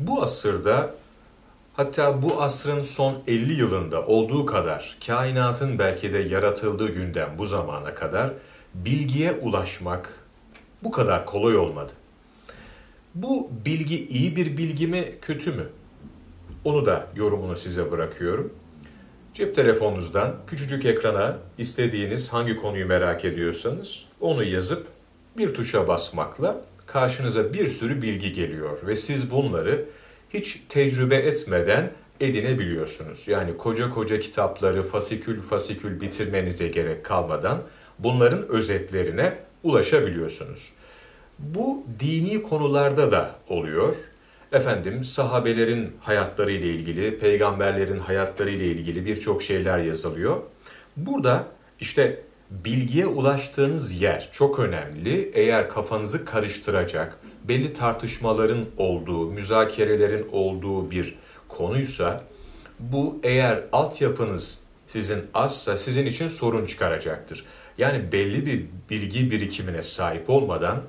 Bu asırda hatta bu asrın son 50 yılında olduğu kadar kainatın belki de yaratıldığı günden bu zamana kadar bilgiye ulaşmak bu kadar kolay olmadı. Bu bilgi iyi bir bilgi mi, kötü mü? Onu da yorumunu size bırakıyorum. Cep telefonunuzdan küçücük ekrana istediğiniz hangi konuyu merak ediyorsanız onu yazıp bir tuşa basmakla karşınıza bir sürü bilgi geliyor ve siz bunları hiç tecrübe etmeden edinebiliyorsunuz. Yani koca koca kitapları fasikül fasikül bitirmenize gerek kalmadan bunların özetlerine ulaşabiliyorsunuz. Bu dini konularda da oluyor. Efendim sahabelerin hayatları ile ilgili, peygamberlerin hayatları ile ilgili birçok şeyler yazılıyor. Burada işte bilgiye ulaştığınız yer çok önemli. Eğer kafanızı karıştıracak, belli tartışmaların olduğu, müzakerelerin olduğu bir konuysa bu eğer altyapınız sizin azsa sizin için sorun çıkaracaktır. Yani belli bir bilgi birikimine sahip olmadan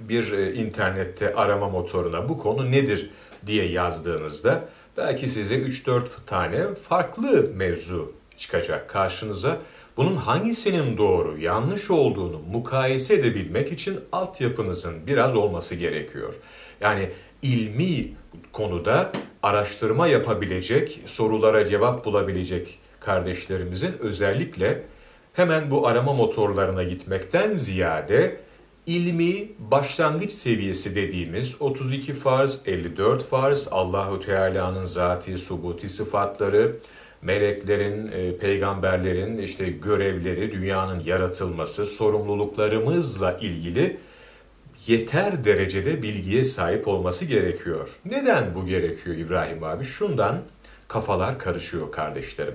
bir e, internette arama motoruna bu konu nedir diye yazdığınızda belki size 3-4 tane farklı mevzu çıkacak karşınıza. Bunun hangisinin doğru, yanlış olduğunu mukayese edebilmek için altyapınızın biraz olması gerekiyor. Yani ilmi konuda araştırma yapabilecek, sorulara cevap bulabilecek kardeşlerimizin özellikle hemen bu arama motorlarına gitmekten ziyade ilmi başlangıç seviyesi dediğimiz 32 farz, 54 farz, Allahu Teala'nın zati, subuti sıfatları, meleklerin, e, peygamberlerin işte görevleri, dünyanın yaratılması, sorumluluklarımızla ilgili yeter derecede bilgiye sahip olması gerekiyor. Neden bu gerekiyor İbrahim abi? Şundan kafalar karışıyor kardeşlerim.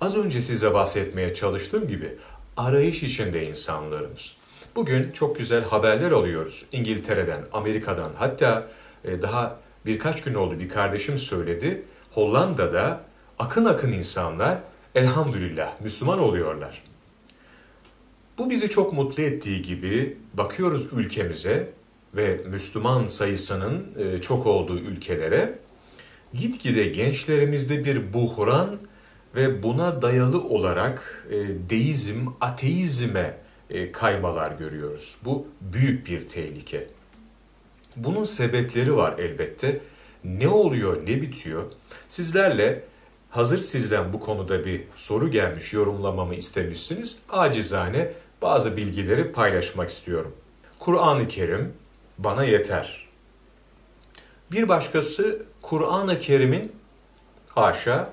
Az önce size bahsetmeye çalıştığım gibi arayış içinde insanlarımız. Bugün çok güzel haberler alıyoruz İngiltere'den, Amerika'dan. Hatta e, daha birkaç gün oldu bir kardeşim söyledi. Hollanda'da akın akın insanlar elhamdülillah Müslüman oluyorlar. Bu bizi çok mutlu ettiği gibi bakıyoruz ülkemize ve Müslüman sayısının e, çok olduğu ülkelere gitgide gençlerimizde bir buhran ve buna dayalı olarak e, deizm, ateizme e, kaymalar görüyoruz. Bu büyük bir tehlike. Bunun sebepleri var elbette. Ne oluyor, ne bitiyor? Sizlerle hazır sizden bu konuda bir soru gelmiş, yorumlamamı istemişsiniz. Acizane bazı bilgileri paylaşmak istiyorum. Kur'an-ı Kerim bana yeter. Bir başkası Kur'an-ı Kerim'in haşa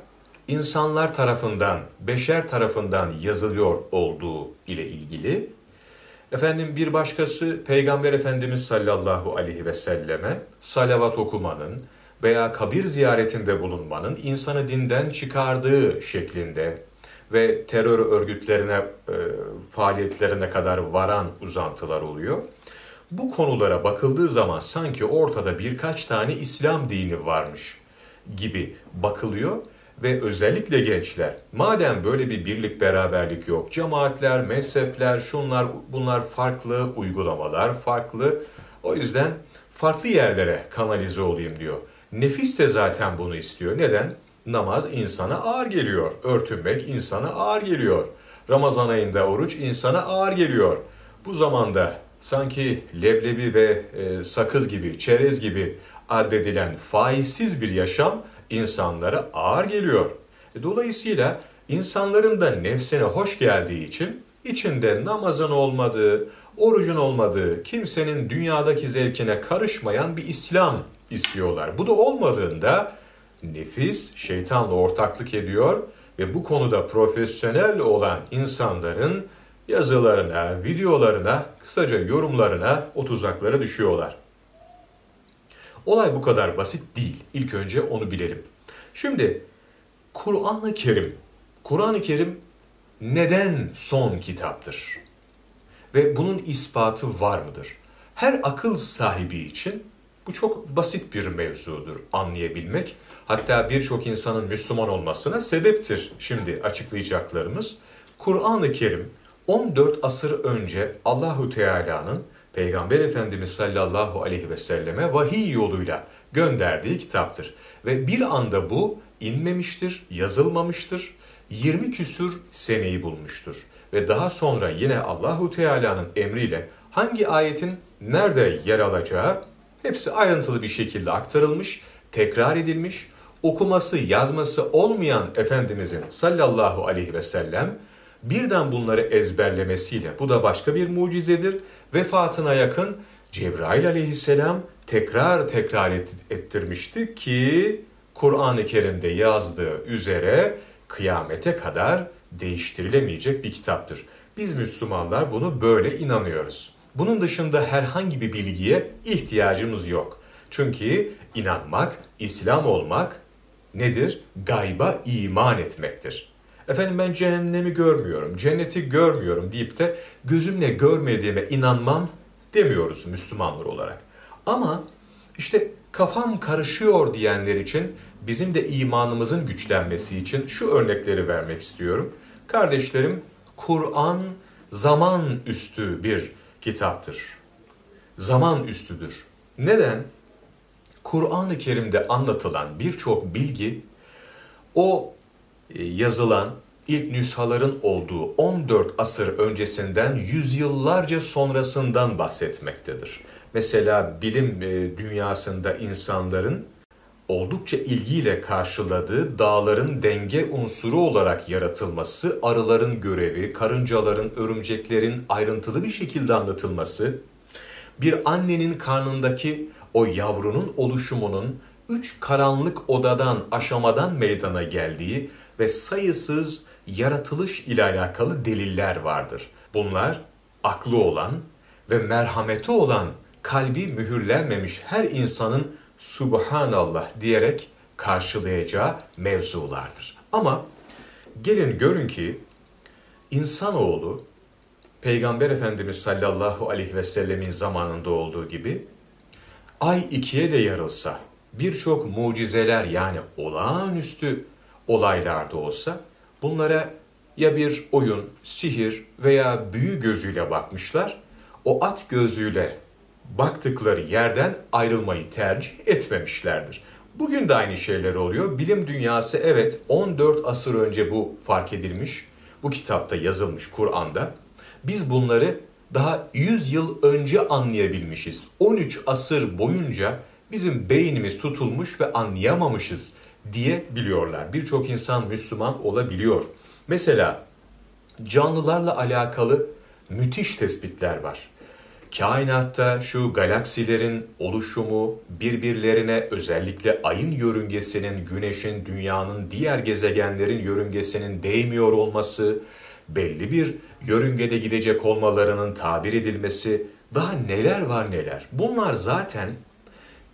insanlar tarafından, beşer tarafından yazılıyor olduğu ile ilgili. Efendim bir başkası Peygamber Efendimiz sallallahu aleyhi ve selleme salavat okumanın veya kabir ziyaretinde bulunmanın insanı dinden çıkardığı şeklinde ve terör örgütlerine, e, faaliyetlerine kadar varan uzantılar oluyor. Bu konulara bakıldığı zaman sanki ortada birkaç tane İslam dini varmış gibi bakılıyor ve özellikle gençler madem böyle bir birlik beraberlik yok cemaatler, mezhepler, şunlar bunlar farklı uygulamalar, farklı o yüzden farklı yerlere kanalize olayım diyor. Nefis de zaten bunu istiyor. Neden? Namaz insana ağır geliyor. Örtünmek insana ağır geliyor. Ramazan ayında oruç insana ağır geliyor. Bu zamanda sanki leblebi ve e, sakız gibi, çerez gibi addedilen faizsiz bir yaşam insanlara ağır geliyor. E, dolayısıyla insanların da nefsine hoş geldiği için içinde namazın olmadığı, orucun olmadığı, kimsenin dünyadaki zevkine karışmayan bir İslam istiyorlar. Bu da olmadığında nefis şeytanla ortaklık ediyor ve bu konuda profesyonel olan insanların yazılarına, videolarına, kısaca yorumlarına o tuzaklara düşüyorlar. Olay bu kadar basit değil. İlk önce onu bilelim. Şimdi Kur'an-ı Kerim, Kur'an-ı Kerim neden son kitaptır? Ve bunun ispatı var mıdır? Her akıl sahibi için bu çok basit bir mevzudur anlayabilmek. Hatta birçok insanın Müslüman olmasına sebeptir şimdi açıklayacaklarımız. Kur'an-ı Kerim 14 asır önce Allahu Teala'nın Peygamber Efendimiz sallallahu aleyhi ve selleme vahiy yoluyla gönderdiği kitaptır. Ve bir anda bu inmemiştir, yazılmamıştır. 20 küsür seneyi bulmuştur. Ve daha sonra yine Allahu Teala'nın emriyle hangi ayetin nerede yer alacağı hepsi ayrıntılı bir şekilde aktarılmış, tekrar edilmiş. Okuması, yazması olmayan Efendimizin sallallahu aleyhi ve sellem birden bunları ezberlemesiyle bu da başka bir mucizedir. Vefatına yakın Cebrail aleyhisselam tekrar tekrar ettirmişti ki Kur'an-ı Kerim'de yazdığı üzere kıyamete kadar değiştirilemeyecek bir kitaptır. Biz Müslümanlar bunu böyle inanıyoruz. Bunun dışında herhangi bir bilgiye ihtiyacımız yok. Çünkü inanmak, İslam olmak nedir? Gayba iman etmektir. Efendim ben cehennemi görmüyorum, cenneti görmüyorum deyip de gözümle görmediğime inanmam demiyoruz Müslümanlar olarak. Ama işte kafam karışıyor diyenler için bizim de imanımızın güçlenmesi için şu örnekleri vermek istiyorum. Kardeşlerim, Kur'an zaman üstü bir kitaptır. Zaman üstüdür. Neden? Kur'an-ı Kerim'de anlatılan birçok bilgi o e, yazılan ilk nüshaların olduğu 14 asır öncesinden yüzyıllarca sonrasından bahsetmektedir. Mesela bilim e, dünyasında insanların oldukça ilgiyle karşıladığı dağların denge unsuru olarak yaratılması, arıların görevi, karıncaların, örümceklerin ayrıntılı bir şekilde anlatılması, bir annenin karnındaki o yavrunun oluşumunun üç karanlık odadan, aşamadan meydana geldiği ve sayısız yaratılış ile alakalı deliller vardır. Bunlar aklı olan ve merhameti olan kalbi mühürlenmemiş her insanın Subhanallah diyerek karşılayacağı mevzulardır. Ama gelin görün ki insanoğlu Peygamber Efendimiz sallallahu aleyhi ve sellemin zamanında olduğu gibi ay ikiye de yarılsa birçok mucizeler yani olağanüstü olaylarda olsa bunlara ya bir oyun, sihir veya büyü gözüyle bakmışlar. O at gözüyle baktıkları yerden ayrılmayı tercih etmemişlerdir. Bugün de aynı şeyler oluyor. Bilim dünyası evet 14 asır önce bu fark edilmiş. Bu kitapta yazılmış Kur'an'da. Biz bunları daha 100 yıl önce anlayabilmişiz. 13 asır boyunca bizim beynimiz tutulmuş ve anlayamamışız diye biliyorlar. Birçok insan Müslüman olabiliyor. Mesela canlılarla alakalı müthiş tespitler var. Kainatta şu galaksilerin oluşumu birbirlerine özellikle ayın yörüngesinin, güneşin, dünyanın, diğer gezegenlerin yörüngesinin değmiyor olması, belli bir yörüngede gidecek olmalarının tabir edilmesi, daha neler var neler. Bunlar zaten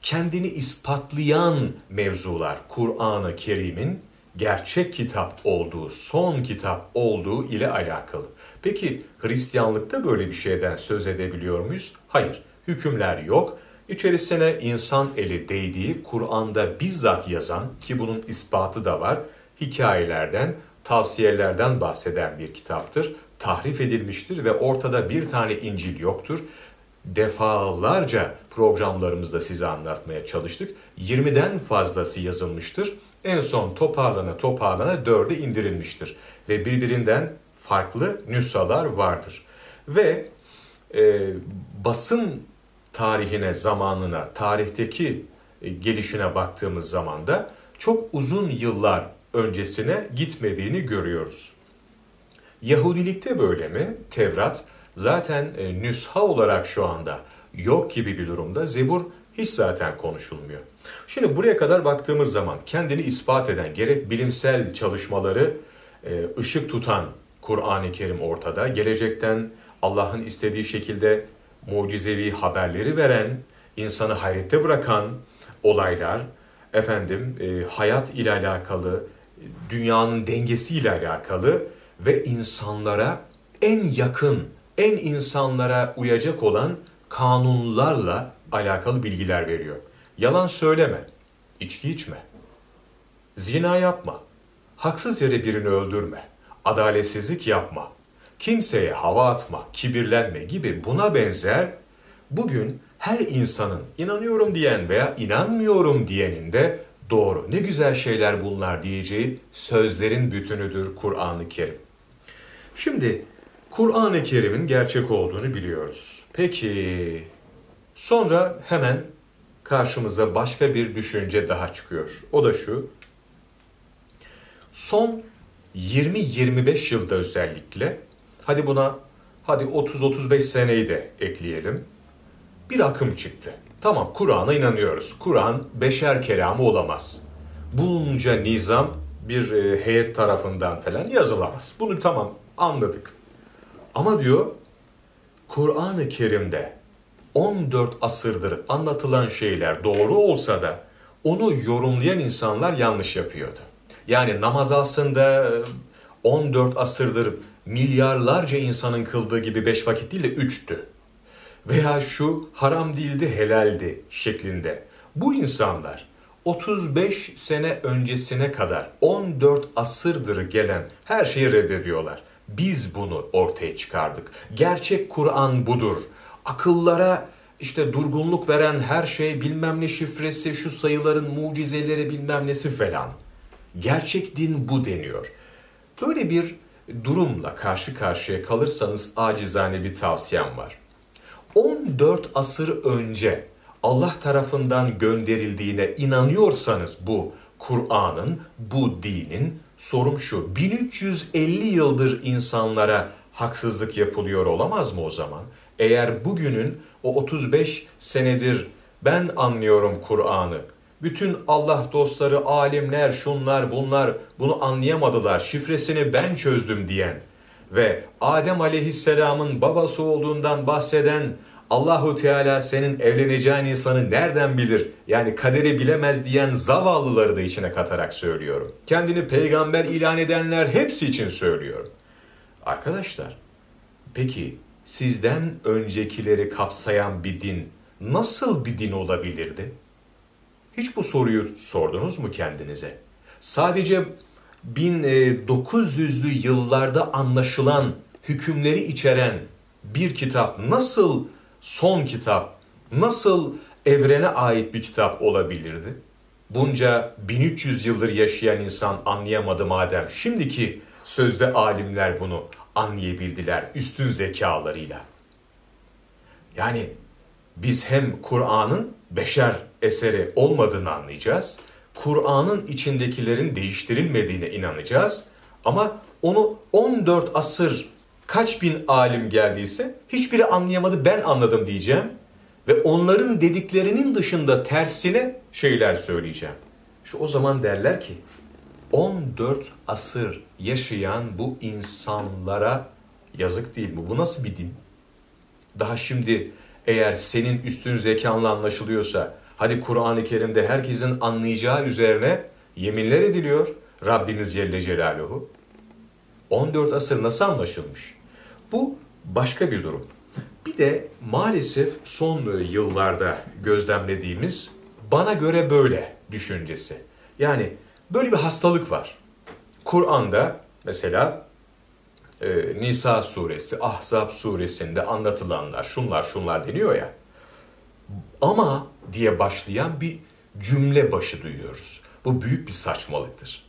kendini ispatlayan mevzular Kur'an-ı Kerim'in gerçek kitap olduğu, son kitap olduğu ile alakalı. Peki Hristiyanlıkta böyle bir şeyden söz edebiliyor muyuz? Hayır, hükümler yok. İçerisine insan eli değdiği Kur'an'da bizzat yazan ki bunun ispatı da var, hikayelerden, tavsiyelerden bahseden bir kitaptır. Tahrif edilmiştir ve ortada bir tane İncil yoktur. Defalarca programlarımızda size anlatmaya çalıştık. 20'den fazlası yazılmıştır. En son toparlana toparlana dörde indirilmiştir. Ve birbirinden farklı nüshalar vardır. Ve e, basın tarihine, zamanına, tarihteki e, gelişine baktığımız zaman da çok uzun yıllar öncesine gitmediğini görüyoruz. Yahudilikte böyle mi? Tevrat zaten e, nüsha olarak şu anda yok gibi bir durumda. Zebur hiç zaten konuşulmuyor. Şimdi buraya kadar baktığımız zaman kendini ispat eden gerek bilimsel çalışmaları e, ışık tutan Kur'an-ı Kerim ortada. Gelecekten Allah'ın istediği şekilde mucizevi haberleri veren, insanı hayrette bırakan olaylar, efendim e, hayat ile alakalı, dünyanın dengesiyle alakalı ve insanlara en yakın, en insanlara uyacak olan kanunlarla alakalı bilgiler veriyor. Yalan söyleme, içki içme, zina yapma, haksız yere birini öldürme, adaletsizlik yapma, kimseye hava atma, kibirlenme gibi buna benzer bugün her insanın inanıyorum diyen veya inanmıyorum diyenin de doğru ne güzel şeyler bunlar diyeceği sözlerin bütünüdür Kur'an-ı Kerim. Şimdi Kur'an-ı Kerim'in gerçek olduğunu biliyoruz. Peki sonra hemen karşımıza başka bir düşünce daha çıkıyor. O da şu. Son 20-25 yılda özellikle hadi buna hadi 30-35 seneyi de ekleyelim. Bir akım çıktı. Tamam Kur'an'a inanıyoruz. Kur'an beşer kelamı olamaz. Bunca nizam bir e, heyet tarafından falan yazılamaz. Bunu tamam anladık. Ama diyor Kur'an-ı Kerim'de 14 asırdır anlatılan şeyler doğru olsa da onu yorumlayan insanlar yanlış yapıyordu. Yani namaz aslında 14 asırdır milyarlarca insanın kıldığı gibi 5 vakit değil de 3'tü. Veya şu haram değildi helaldi şeklinde. Bu insanlar 35 sene öncesine kadar 14 asırdır gelen her şeyi reddediyorlar. Biz bunu ortaya çıkardık. Gerçek Kur'an budur. Akıllara işte durgunluk veren her şey bilmem ne şifresi, şu sayıların mucizeleri bilmem nesi falan. Gerçek din bu deniyor. Böyle bir durumla karşı karşıya kalırsanız acizane bir tavsiyem var. 14 asır önce Allah tarafından gönderildiğine inanıyorsanız bu Kur'an'ın, bu dinin sorum şu. 1350 yıldır insanlara haksızlık yapılıyor olamaz mı o zaman? Eğer bugünün o 35 senedir ben anlıyorum Kur'an'ı. Bütün Allah dostları, alimler, şunlar, bunlar bunu anlayamadılar. Şifresini ben çözdüm diyen ve Adem Aleyhisselam'ın babası olduğundan bahseden Allahu Teala senin evleneceğin insanı nereden bilir? Yani kaderi bilemez diyen zavallıları da içine katarak söylüyorum. Kendini peygamber ilan edenler hepsi için söylüyorum. Arkadaşlar, peki sizden öncekileri kapsayan bir din nasıl bir din olabilirdi? Hiç bu soruyu sordunuz mu kendinize? Sadece 1900'lü yıllarda anlaşılan hükümleri içeren bir kitap nasıl son kitap, nasıl evrene ait bir kitap olabilirdi? Bunca 1300 yıldır yaşayan insan anlayamadı madem. Şimdiki sözde alimler bunu anlayabildiler üstün zekalarıyla. Yani biz hem Kur'an'ın beşer eseri olmadığını anlayacağız. Kur'an'ın içindekilerin değiştirilmediğine inanacağız. Ama onu 14 asır kaç bin alim geldiyse hiçbiri anlayamadı ben anladım diyeceğim. Ve onların dediklerinin dışında tersine şeyler söyleyeceğim. Şu o zaman derler ki 14 asır yaşayan bu insanlara yazık değil mi? Bu nasıl bir din? Daha şimdi eğer senin üstün zekanla anlaşılıyorsa hadi Kur'an-ı Kerim'de herkesin anlayacağı üzerine yeminler ediliyor Rabbimiz Celle Celaluhu. 14 asır nasıl anlaşılmış? Bu başka bir durum. Bir de maalesef son yıllarda gözlemlediğimiz bana göre böyle düşüncesi. Yani böyle bir hastalık var. Kur'an'da mesela e, Nisa suresi, Ahzab suresinde anlatılanlar, şunlar şunlar deniyor ya. Ama diye başlayan bir cümle başı duyuyoruz. Bu büyük bir saçmalıktır.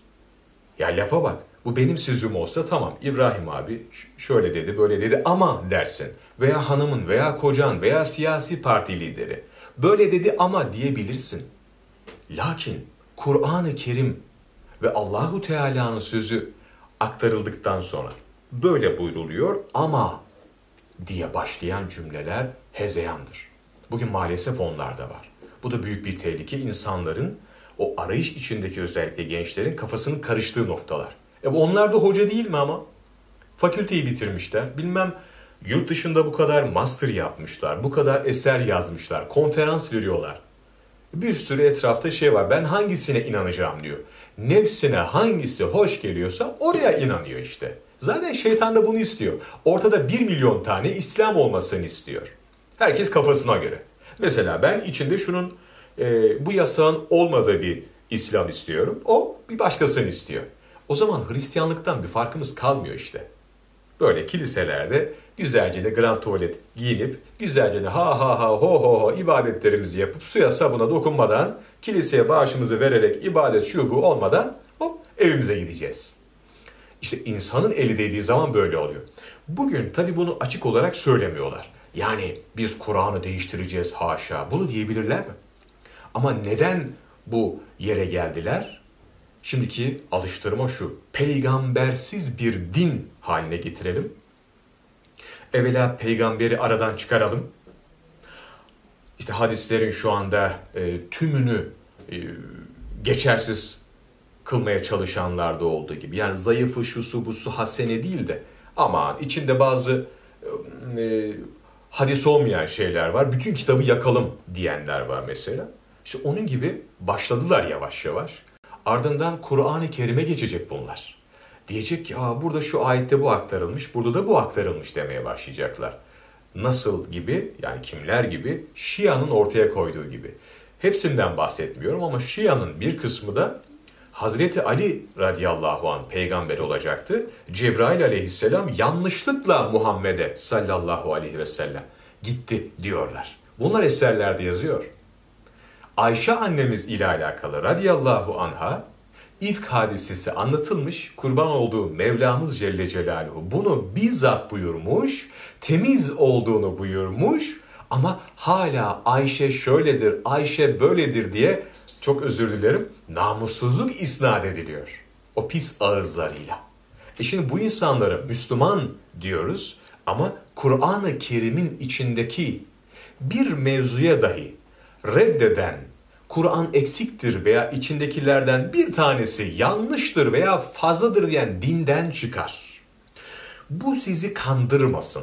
Ya lafa bak. Bu benim sözüm olsa tamam. İbrahim abi şöyle dedi, böyle dedi ama dersin. Veya hanımın veya kocan veya siyasi parti lideri. Böyle dedi ama diyebilirsin. Lakin Kur'an-ı Kerim ve Allahu Teala'nın sözü aktarıldıktan sonra böyle buyruluyor ama diye başlayan cümleler hezeyandır. Bugün maalesef onlar da var. Bu da büyük bir tehlike insanların o arayış içindeki özellikle gençlerin kafasının karıştığı noktalar. E onlar da hoca değil mi ama? Fakülteyi bitirmişler. Bilmem yurt dışında bu kadar master yapmışlar. Bu kadar eser yazmışlar. Konferans veriyorlar. Bir sürü etrafta şey var. Ben hangisine inanacağım diyor. Nefsine hangisi hoş geliyorsa oraya inanıyor işte. Zaten şeytan da bunu istiyor. Ortada bir milyon tane İslam olmasını istiyor. Herkes kafasına göre. Mesela ben içinde şunun e, bu yasağın olmadığı bir İslam istiyorum. O bir başkasını istiyor. O zaman Hristiyanlıktan bir farkımız kalmıyor işte. Böyle kiliselerde güzelce de grand tuvalet giyinip güzelce de ha ha ha ho ho ho ibadetlerimizi yapıp suya sabuna dokunmadan kiliseye bağışımızı vererek ibadet şu bu olmadan hop evimize gideceğiz. İşte insanın eli değdiği zaman böyle oluyor. Bugün tabi bunu açık olarak söylemiyorlar. Yani biz Kur'an'ı değiştireceğiz haşa. Bunu diyebilirler mi? Ama neden bu yere geldiler? Şimdiki alıştırma şu. Peygambersiz bir din haline getirelim. Evvela peygamberi aradan çıkaralım. İşte hadislerin şu anda e, tümünü e, geçersiz kılmaya çalışanlarda olduğu gibi. Yani zayıfı, şusu, busu, hasene değil de ama içinde bazı e, hadis olmayan şeyler var. Bütün kitabı yakalım diyenler var mesela. İşte onun gibi başladılar yavaş yavaş. Ardından Kur'an-ı Kerim'e geçecek bunlar. Diyecek ki Aa, burada şu ayette bu aktarılmış, burada da bu aktarılmış demeye başlayacaklar. Nasıl gibi yani kimler gibi Şia'nın ortaya koyduğu gibi. Hepsinden bahsetmiyorum ama Şia'nın bir kısmı da Hazreti Ali radıyallahu an peygamber olacaktı. Cebrail aleyhisselam yanlışlıkla Muhammed'e sallallahu aleyhi ve sellem gitti diyorlar. Bunlar eserlerde yazıyor. Ayşe annemiz ile alakalı radıyallahu anha ifk hadisesi anlatılmış, kurban olduğu Mevlamız Celle Celaluhu bunu bizzat buyurmuş, temiz olduğunu buyurmuş ama hala Ayşe şöyledir, Ayşe böyledir diye çok özür dilerim namussuzluk isnat ediliyor. O pis ağızlarıyla. E şimdi bu insanlara Müslüman diyoruz ama Kur'an-ı Kerim'in içindeki bir mevzuya dahi reddeden, Kur'an eksiktir veya içindekilerden bir tanesi yanlıştır veya fazladır diyen dinden çıkar. Bu sizi kandırmasın.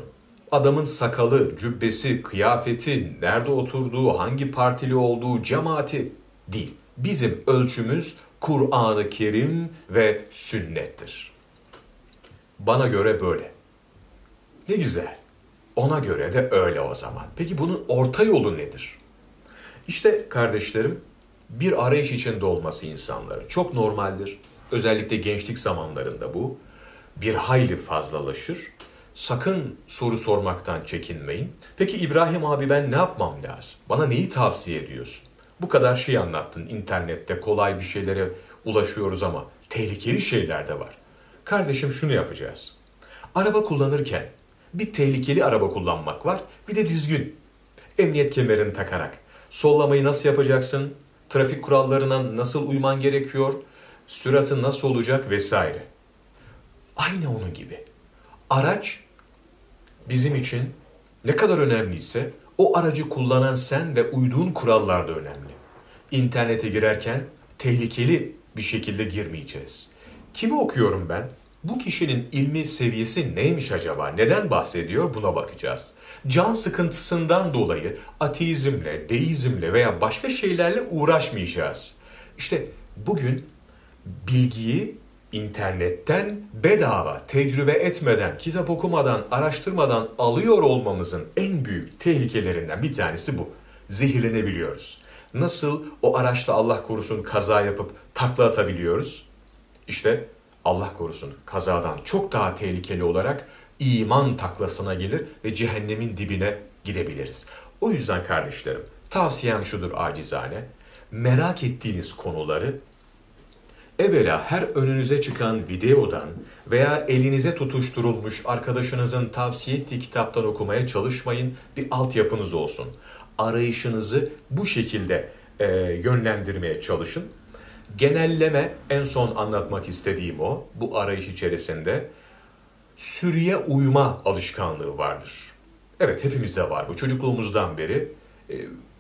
Adamın sakalı, cübbesi, kıyafeti, nerede oturduğu, hangi partili olduğu, cemaati değil. Bizim ölçümüz Kur'an-ı Kerim ve sünnettir. Bana göre böyle. Ne güzel. Ona göre de öyle o zaman. Peki bunun orta yolu nedir? İşte kardeşlerim bir arayış içinde olması insanları çok normaldir. Özellikle gençlik zamanlarında bu bir hayli fazlalaşır. Sakın soru sormaktan çekinmeyin. Peki İbrahim abi ben ne yapmam lazım? Bana neyi tavsiye ediyorsun? Bu kadar şey anlattın internette kolay bir şeylere ulaşıyoruz ama tehlikeli şeyler de var. Kardeşim şunu yapacağız. Araba kullanırken bir tehlikeli araba kullanmak var bir de düzgün. Emniyet kemerini takarak. Sollamayı nasıl yapacaksın? Trafik kurallarına nasıl uyman gerekiyor? Süratın nasıl olacak vesaire. Aynı onun gibi. Araç bizim için ne kadar önemliyse o aracı kullanan sen ve uyduğun kurallar da önemli. İnternete girerken tehlikeli bir şekilde girmeyeceğiz. Kimi okuyorum ben? Bu kişinin ilmi seviyesi neymiş acaba? Neden bahsediyor? Buna bakacağız. Can sıkıntısından dolayı ateizmle, deizmle veya başka şeylerle uğraşmayacağız. İşte bugün bilgiyi internetten bedava, tecrübe etmeden, kitap okumadan, araştırmadan alıyor olmamızın en büyük tehlikelerinden bir tanesi bu. Zehirlenebiliyoruz. Nasıl o araçla Allah korusun kaza yapıp takla atabiliyoruz? İşte Allah korusun kazadan çok daha tehlikeli olarak iman taklasına gelir ve cehennemin dibine gidebiliriz. O yüzden kardeşlerim tavsiyem şudur acizane. Merak ettiğiniz konuları Evvela her önünüze çıkan videodan veya elinize tutuşturulmuş arkadaşınızın tavsiye ettiği kitaptan okumaya çalışmayın. Bir altyapınız olsun. Arayışınızı bu şekilde e, yönlendirmeye çalışın. Genelleme en son anlatmak istediğim o. Bu arayış içerisinde sürüye uyma alışkanlığı vardır. Evet hepimizde var bu. Çocukluğumuzdan beri e,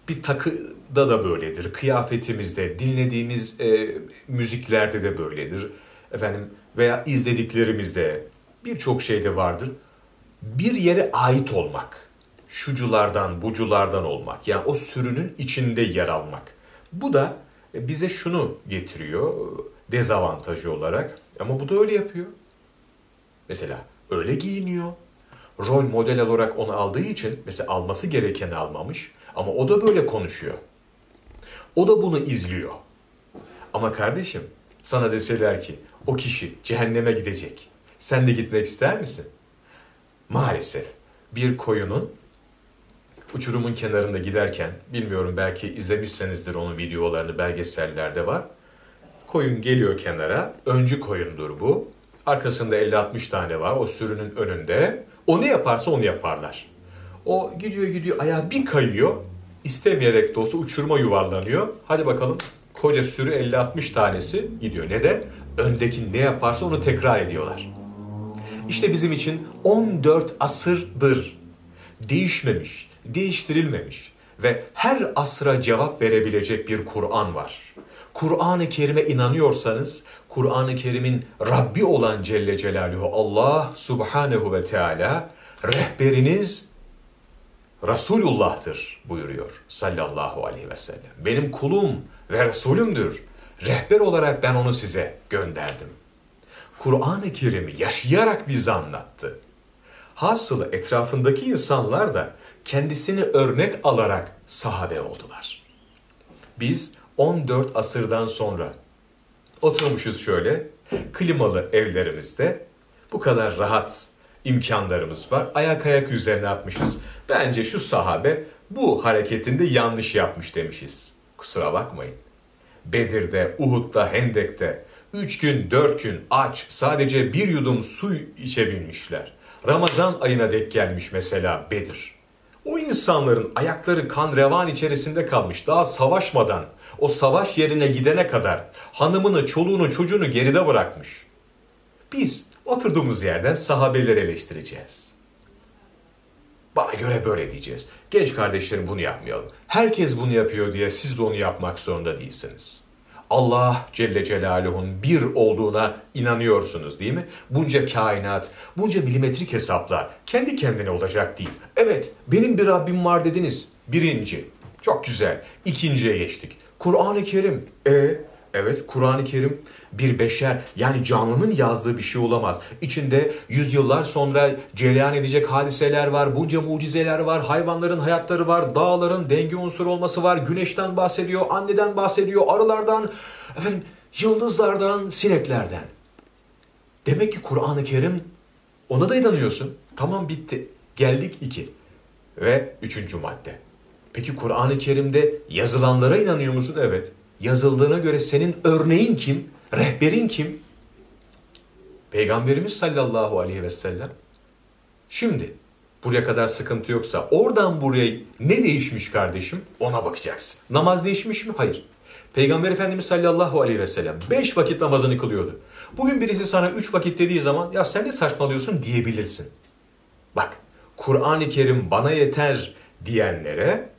bir takıda da böyledir. Kıyafetimizde, dinlediğimiz e, müziklerde de böyledir. Efendim veya izlediklerimizde birçok şeyde vardır. Bir yere ait olmak. Şuculardan, buculardan olmak. Yani o sürünün içinde yer almak. Bu da bize şunu getiriyor dezavantajı olarak. Ama bu da öyle yapıyor. Mesela öyle giyiniyor. Rol model olarak onu aldığı için mesela alması gerekeni almamış. Ama o da böyle konuşuyor. O da bunu izliyor. Ama kardeşim sana deseler ki o kişi cehenneme gidecek. Sen de gitmek ister misin? maalesef bir koyunun uçurumun kenarında giderken, bilmiyorum belki izlemişsenizdir onun videolarını, belgesellerde var. Koyun geliyor kenara, öncü koyundur bu. Arkasında 50-60 tane var o sürünün önünde. O ne yaparsa onu yaparlar. O gidiyor gidiyor ayağı bir kayıyor. İstemeyerek de olsa uçuruma yuvarlanıyor. Hadi bakalım koca sürü 50-60 tanesi gidiyor. Neden? Öndeki ne yaparsa onu tekrar ediyorlar. İşte bizim için 14 asırdır değişmemiş, değiştirilmemiş ve her asra cevap verebilecek bir Kur'an var. Kur'an-ı Kerim'e inanıyorsanız, Kur'an-ı Kerim'in Rabbi olan Celle Celaluhu Allah Subhanehu ve Teala rehberiniz Resulullah'tır buyuruyor sallallahu aleyhi ve sellem. Benim kulum ve Resulümdür. Rehber olarak ben onu size gönderdim. Kur'an-ı Kerim'i yaşayarak bize anlattı. Hasılı etrafındaki insanlar da kendisini örnek alarak sahabe oldular. Biz 14 asırdan sonra oturmuşuz şöyle klimalı evlerimizde bu kadar rahat imkanlarımız var. Ayak ayak üzerine atmışız. Bence şu sahabe bu hareketinde yanlış yapmış demişiz. Kusura bakmayın. Bedir'de, Uhud'da, Hendek'te 3 gün, 4 gün aç sadece bir yudum su içebilmişler. Ramazan ayına dek gelmiş mesela Bedir. O insanların ayakları kan revan içerisinde kalmış daha savaşmadan o savaş yerine gidene kadar hanımını, çoluğunu, çocuğunu geride bırakmış. Biz oturduğumuz yerden sahabeleri eleştireceğiz. Bana göre böyle diyeceğiz. Genç kardeşlerim bunu yapmayalım. Herkes bunu yapıyor diye siz de onu yapmak zorunda değilsiniz. Allah Celle Celaluhu'nun bir olduğuna inanıyorsunuz değil mi? Bunca kainat, bunca milimetrik hesaplar kendi kendine olacak değil. Evet benim bir Rabbim var dediniz. Birinci. Çok güzel. İkinciye geçtik. Kur'an-ı Kerim. E Evet Kur'an-ı Kerim bir beşer yani canlının yazdığı bir şey olamaz. İçinde yüzyıllar sonra cereyan edecek hadiseler var, bunca mucizeler var, hayvanların hayatları var, dağların denge unsuru olması var, güneşten bahsediyor, anneden bahsediyor, arılardan, efendim yıldızlardan, sineklerden. Demek ki Kur'an-ı Kerim ona da inanıyorsun. Tamam bitti. Geldik iki. Ve üçüncü madde. Peki Kur'an-ı Kerim'de yazılanlara inanıyor musun? Evet yazıldığına göre senin örneğin kim? Rehberin kim? Peygamberimiz sallallahu aleyhi ve sellem. Şimdi buraya kadar sıkıntı yoksa oradan buraya ne değişmiş kardeşim? Ona bakacaksın. Namaz değişmiş mi? Hayır. Peygamber Efendimiz sallallahu aleyhi ve sellem 5 vakit namazını kılıyordu. Bugün birisi sana 3 vakit dediği zaman ya sen ne saçmalıyorsun diyebilirsin. Bak Kur'an-ı Kerim bana yeter diyenlere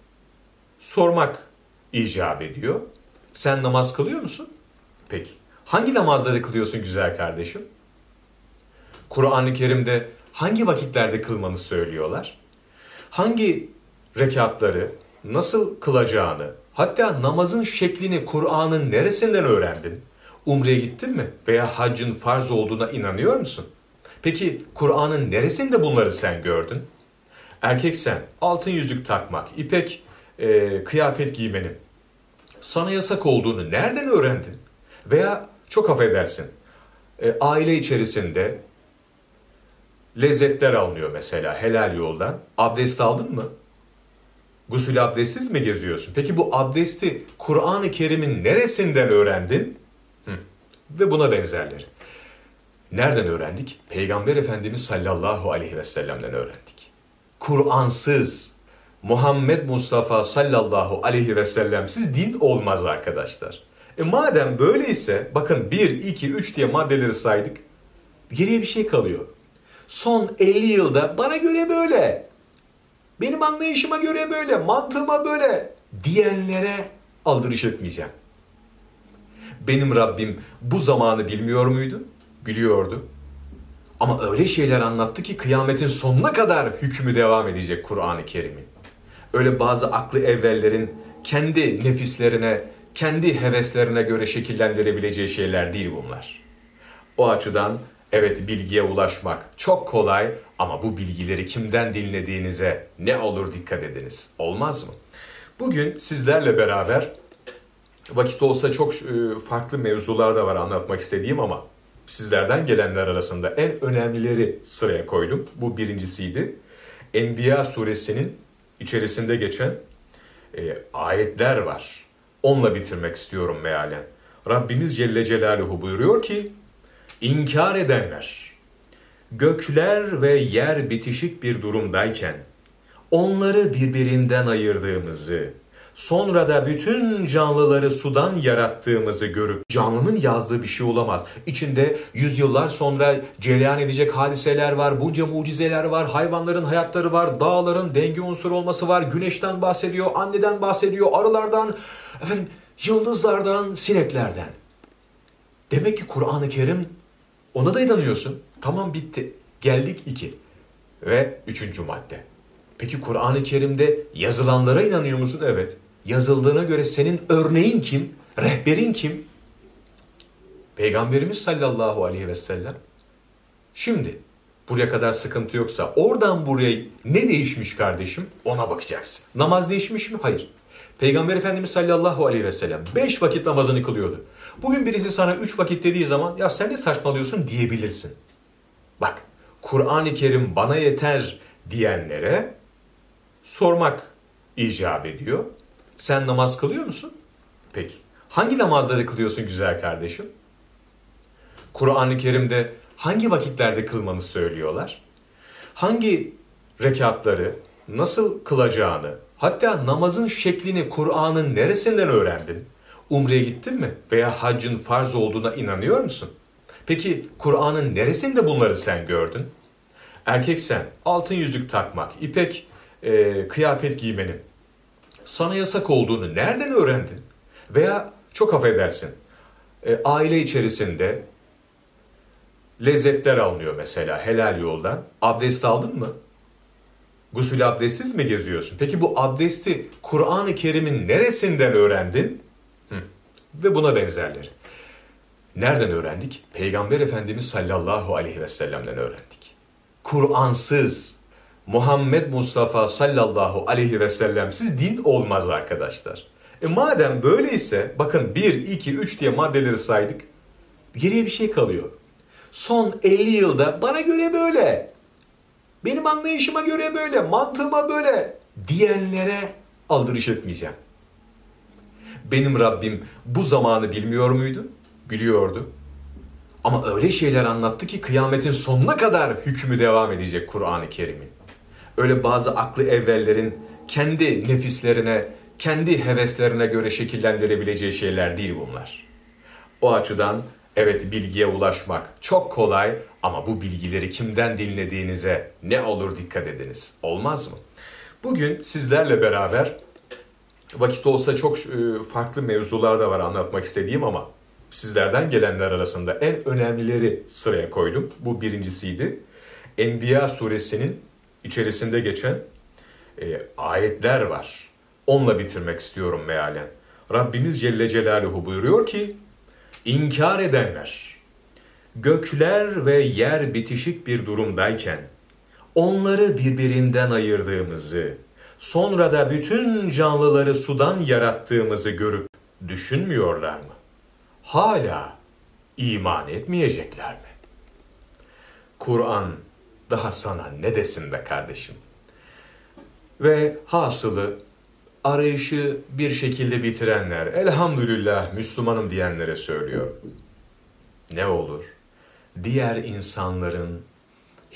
sormak icap ediyor. Sen namaz kılıyor musun? Peki. Hangi namazları kılıyorsun güzel kardeşim? Kur'an-ı Kerim'de hangi vakitlerde kılmanı söylüyorlar? Hangi rekatları nasıl kılacağını, hatta namazın şeklini Kur'an'ın neresinden öğrendin? Umre'ye gittin mi? Veya haccın farz olduğuna inanıyor musun? Peki Kur'an'ın neresinde bunları sen gördün? Erkeksen altın yüzük takmak, ipek e, kıyafet giymenin sana yasak olduğunu nereden öğrendin? Veya çok affedersin, e, aile içerisinde lezzetler alınıyor mesela helal yoldan. Abdest aldın mı? Gusül abdestsiz mi geziyorsun? Peki bu abdesti Kur'an-ı Kerim'in neresinden öğrendin? Hı. Ve buna benzerleri. Nereden öğrendik? Peygamber Efendimiz sallallahu aleyhi ve sellem'den öğrendik. Kur'ansız, Muhammed Mustafa sallallahu aleyhi ve sellemsiz din olmaz arkadaşlar. E madem böyleyse bakın 1, 2, 3 diye maddeleri saydık. Geriye bir şey kalıyor. Son 50 yılda bana göre böyle. Benim anlayışıma göre böyle, mantığıma böyle diyenlere aldırış etmeyeceğim. Benim Rabbim bu zamanı bilmiyor muydu? Biliyordu. Ama öyle şeyler anlattı ki kıyametin sonuna kadar hükmü devam edecek Kur'an-ı Kerim'in öyle bazı aklı evvellerin kendi nefislerine, kendi heveslerine göre şekillendirebileceği şeyler değil bunlar. O açıdan evet bilgiye ulaşmak çok kolay ama bu bilgileri kimden dinlediğinize ne olur dikkat ediniz. Olmaz mı? Bugün sizlerle beraber vakit olsa çok e, farklı mevzular da var anlatmak istediğim ama sizlerden gelenler arasında en önemlileri sıraya koydum. Bu birincisiydi. Enbiya suresinin içerisinde geçen e, ayetler var. Onunla bitirmek istiyorum mealen. Rabbimiz Celle Celaluhu buyuruyor ki, İnkar edenler, gökler ve yer bitişik bir durumdayken, onları birbirinden ayırdığımızı, Sonra da bütün canlıları sudan yarattığımızı görüp canlının yazdığı bir şey olamaz. İçinde yüzyıllar sonra cereyan edecek hadiseler var, bunca mucizeler var, hayvanların hayatları var, dağların denge unsuru olması var, güneşten bahsediyor, anneden bahsediyor, arılardan, efendim, yıldızlardan, sineklerden. Demek ki Kur'an-ı Kerim ona da inanıyorsun. Tamam bitti. Geldik iki. Ve üçüncü madde. Peki Kur'an-ı Kerim'de yazılanlara inanıyor musun? Evet yazıldığına göre senin örneğin kim? Rehberin kim? Peygamberimiz sallallahu aleyhi ve sellem. Şimdi buraya kadar sıkıntı yoksa oradan buraya ne değişmiş kardeşim? Ona bakacaksın. Namaz değişmiş mi? Hayır. Peygamber Efendimiz sallallahu aleyhi ve sellem 5 vakit namazını kılıyordu. Bugün birisi sana 3 vakit dediği zaman ya sen ne saçmalıyorsun diyebilirsin. Bak Kur'an-ı Kerim bana yeter diyenlere sormak icap ediyor. Sen namaz kılıyor musun? Peki. Hangi namazları kılıyorsun güzel kardeşim? Kur'an-ı Kerim'de hangi vakitlerde kılmanı söylüyorlar? Hangi rekatları nasıl kılacağını, hatta namazın şeklini Kur'an'ın neresinden öğrendin? Umre'ye gittin mi? Veya haccın farz olduğuna inanıyor musun? Peki Kur'an'ın neresinde bunları sen gördün? Erkeksen altın yüzük takmak, ipek e, kıyafet giymenin sana yasak olduğunu nereden öğrendin? Veya çok affedersin, e, aile içerisinde lezzetler alınıyor mesela helal yoldan. Abdest aldın mı? Gusül abdestsiz mi geziyorsun? Peki bu abdesti Kur'an-ı Kerim'in neresinden öğrendin? Hı. Ve buna benzerleri. Nereden öğrendik? Peygamber Efendimiz sallallahu aleyhi ve sellem'den öğrendik. Kur'ansız, Muhammed Mustafa sallallahu aleyhi ve sellemsiz din olmaz arkadaşlar. E madem böyleyse bakın 1, 2, 3 diye maddeleri saydık. Geriye bir şey kalıyor. Son 50 yılda bana göre böyle. Benim anlayışıma göre böyle, mantığıma böyle diyenlere aldırış etmeyeceğim. Benim Rabbim bu zamanı bilmiyor muydu? Biliyordu. Ama öyle şeyler anlattı ki kıyametin sonuna kadar hükmü devam edecek Kur'an-ı Kerim'in öyle bazı aklı evvellerin kendi nefislerine, kendi heveslerine göre şekillendirebileceği şeyler değil bunlar. O açıdan evet bilgiye ulaşmak çok kolay ama bu bilgileri kimden dinlediğinize ne olur dikkat ediniz. Olmaz mı? Bugün sizlerle beraber vakit olsa çok e, farklı mevzular da var anlatmak istediğim ama sizlerden gelenler arasında en önemlileri sıraya koydum. Bu birincisiydi. Enbiya suresinin içerisinde geçen e, ayetler var. Onunla bitirmek istiyorum mealen. Rabbimiz Celle Celaluhu buyuruyor ki, İnkar edenler, gökler ve yer bitişik bir durumdayken, onları birbirinden ayırdığımızı, sonra da bütün canlıları sudan yarattığımızı görüp düşünmüyorlar mı? Hala iman etmeyecekler mi? Kur'an daha sana ne desin be kardeşim? Ve hasılı arayışı bir şekilde bitirenler, elhamdülillah Müslümanım diyenlere söylüyor. Ne olur? Diğer insanların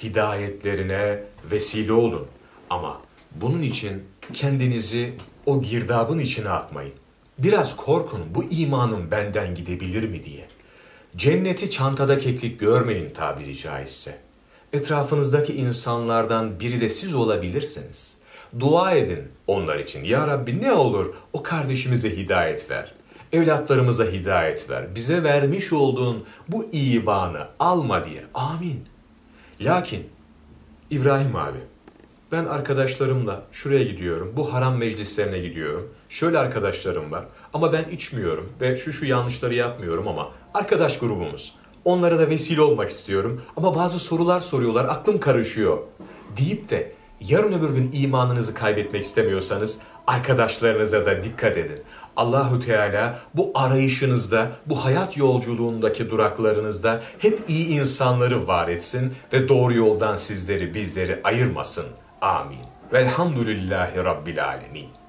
hidayetlerine vesile olun. Ama bunun için kendinizi o girdabın içine atmayın. Biraz korkun bu imanım benden gidebilir mi diye. Cenneti çantada keklik görmeyin tabiri caizse. Etrafınızdaki insanlardan biri de siz olabilirsiniz. Dua edin onlar için. Ya Rabbi ne olur o kardeşimize hidayet ver. Evlatlarımıza hidayet ver. Bize vermiş olduğun bu ibanı alma diye. Amin. Lakin İbrahim abi ben arkadaşlarımla şuraya gidiyorum. Bu haram meclislerine gidiyorum. Şöyle arkadaşlarım var. Ama ben içmiyorum ve şu şu yanlışları yapmıyorum ama arkadaş grubumuz. Onlara da vesile olmak istiyorum ama bazı sorular soruyorlar, aklım karışıyor deyip de Yarın öbür gün imanınızı kaybetmek istemiyorsanız arkadaşlarınıza da dikkat edin. Allahu Teala bu arayışınızda, bu hayat yolculuğundaki duraklarınızda hep iyi insanları var etsin ve doğru yoldan sizleri bizleri ayırmasın. Amin. Velhamdülillahi Rabbil Alemin.